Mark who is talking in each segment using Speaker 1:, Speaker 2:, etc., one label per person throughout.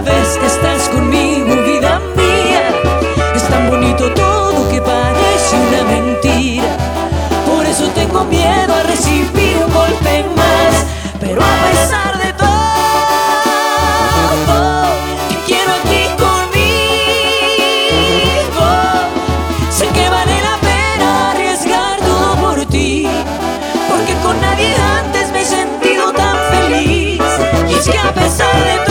Speaker 1: vez que estás conmigo, vida mía. Es tan bonito todo que parece una mentira. Por eso tengo miedo a recibir un golpe más. Pero a pesar de todo, te quiero aquí conmigo. Sé que vale la pena arriesgar todo por ti. Porque con nadie antes me he sentido tan feliz. Y es que a pesar de todo,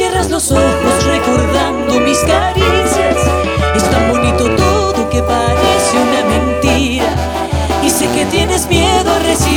Speaker 1: cierras los ojos recordando mis caricias. Es
Speaker 2: tan bonito todo
Speaker 1: que parece una mentira. Y sé que tienes miedo a recibir.